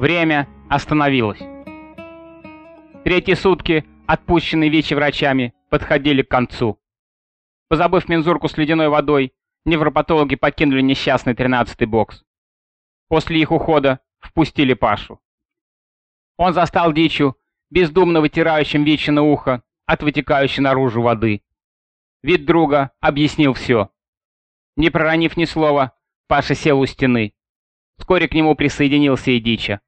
Время остановилось. Третьи сутки, отпущенные ВИЧ-врачами, подходили к концу. Позабыв мензурку с ледяной водой, невропатологи покинули несчастный тринадцатый бокс. После их ухода впустили Пашу. Он застал дичу, бездумно вытирающим ВИЧи на ухо от вытекающей наружу воды. Вид друга объяснил все. Не проронив ни слова, Паша сел у стены. Вскоре к нему присоединился и Дича.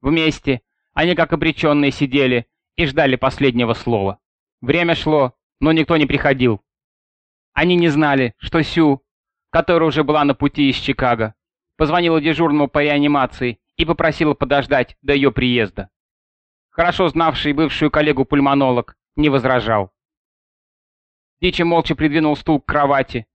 Вместе они, как обреченные, сидели и ждали последнего слова. Время шло, но никто не приходил. Они не знали, что Сю, которая уже была на пути из Чикаго, позвонила дежурному по реанимации и попросила подождать до ее приезда. Хорошо знавший бывшую коллегу-пульмонолог не возражал. Дичи молча придвинул стул к кровати,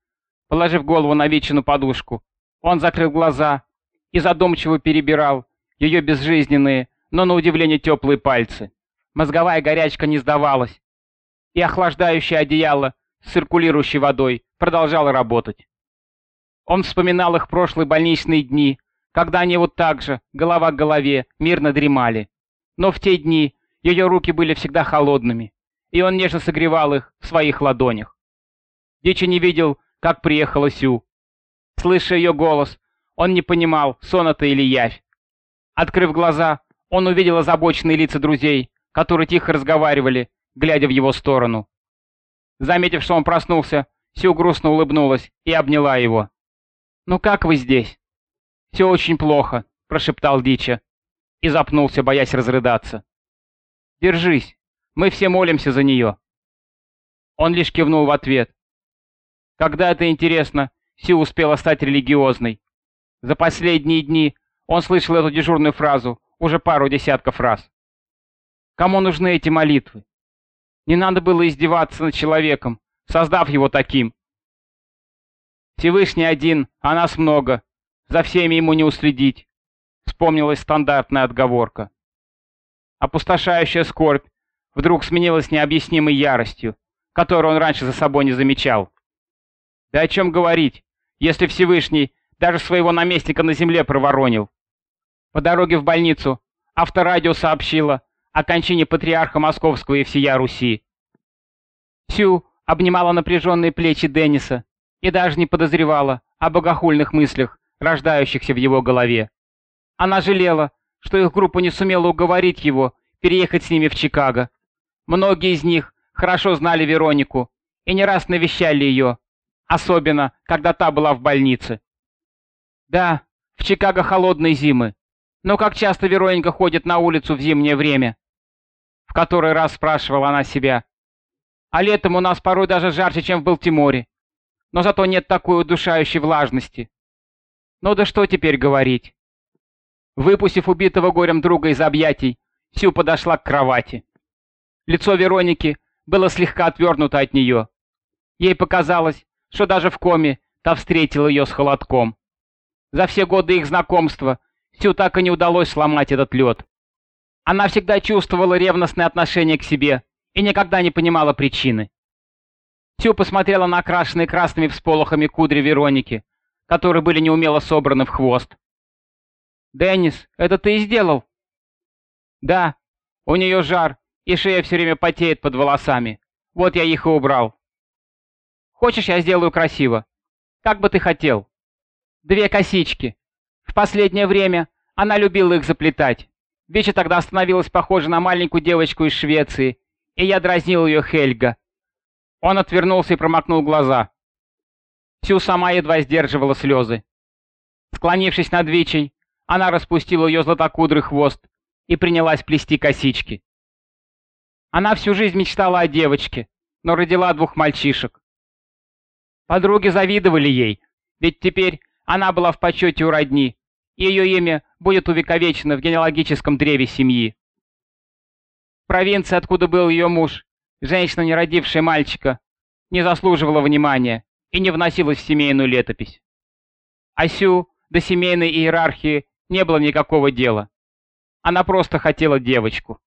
положив голову на вечную подушку. Он закрыл глаза и задумчиво перебирал ее безжизненные, но на удивление теплые пальцы. Мозговая горячка не сдавалась, и охлаждающее одеяло с циркулирующей водой продолжало работать. Он вспоминал их прошлые больничные дни, когда они вот так же, голова к голове, мирно дремали. Но в те дни ее руки были всегда холодными, и он нежно согревал их в своих ладонях. Дичи не видел, как приехала Сю. Слыша ее голос, он не понимал, сон это или явь. Открыв глаза, он увидел озабоченные лица друзей, которые тихо разговаривали, глядя в его сторону. Заметив, что он проснулся, Сю грустно улыбнулась и обняла его. «Ну как вы здесь?» «Все очень плохо», — прошептал Дича и запнулся, боясь разрыдаться. «Держись, мы все молимся за нее». Он лишь кивнул в ответ. Когда это интересно, Сю успела стать религиозной. За последние дни он слышал эту дежурную фразу уже пару десятков раз. Кому нужны эти молитвы? Не надо было издеваться над человеком, создав его таким. Всевышний один, а нас много, за всеми ему не уследить, вспомнилась стандартная отговорка. Опустошающая скорбь вдруг сменилась необъяснимой яростью, которую он раньше за собой не замечал. Да о чем говорить, если Всевышний даже своего наместника на земле проворонил. По дороге в больницу авторадио сообщило о кончине патриарха Московского и всея Руси. Сю обнимала напряженные плечи Денниса и даже не подозревала о богохульных мыслях, рождающихся в его голове. Она жалела, что их группа не сумела уговорить его переехать с ними в Чикаго. Многие из них хорошо знали Веронику и не раз навещали ее, особенно, когда та была в больнице. Да, в Чикаго холодные зимы, но как часто Вероника ходит на улицу в зимнее время? В который раз спрашивала она себя. А летом у нас порой даже жарче, чем в Балтиморе. Но зато нет такой удушающей влажности. Ну да что теперь говорить? Выпустив убитого горем друга из объятий, Сю подошла к кровати. Лицо Вероники было слегка отвернуто от нее. Ей показалось, что даже в коме та встретила ее с холодком. За все годы их знакомства Сю так и не удалось сломать этот лед. Она всегда чувствовала ревностное отношение к себе и никогда не понимала причины. Сю посмотрела на окрашенные красными всполохами кудри Вероники, которые были неумело собраны в хвост. «Деннис, это ты и сделал?» «Да, у нее жар, и шея все время потеет под волосами. Вот я их и убрал. Хочешь, я сделаю красиво? Как бы ты хотел?» Две косички. В последнее время она любила их заплетать. Веча тогда становилась похожа на маленькую девочку из Швеции, и я дразнил ее Хельга. Он отвернулся и промокнул глаза. Сю сама едва сдерживала слезы. Склонившись над Вичей, она распустила ее златокудрый хвост и принялась плести косички. Она всю жизнь мечтала о девочке, но родила двух мальчишек. Подруги завидовали ей, ведь теперь она была в почете у родни, и ее имя будет увековечено в генеалогическом древе семьи. Провинция, откуда был ее муж, женщина, не родившая мальчика, не заслуживала внимания и не вносилась в семейную летопись. Асю до семейной иерархии не было никакого дела. Она просто хотела девочку.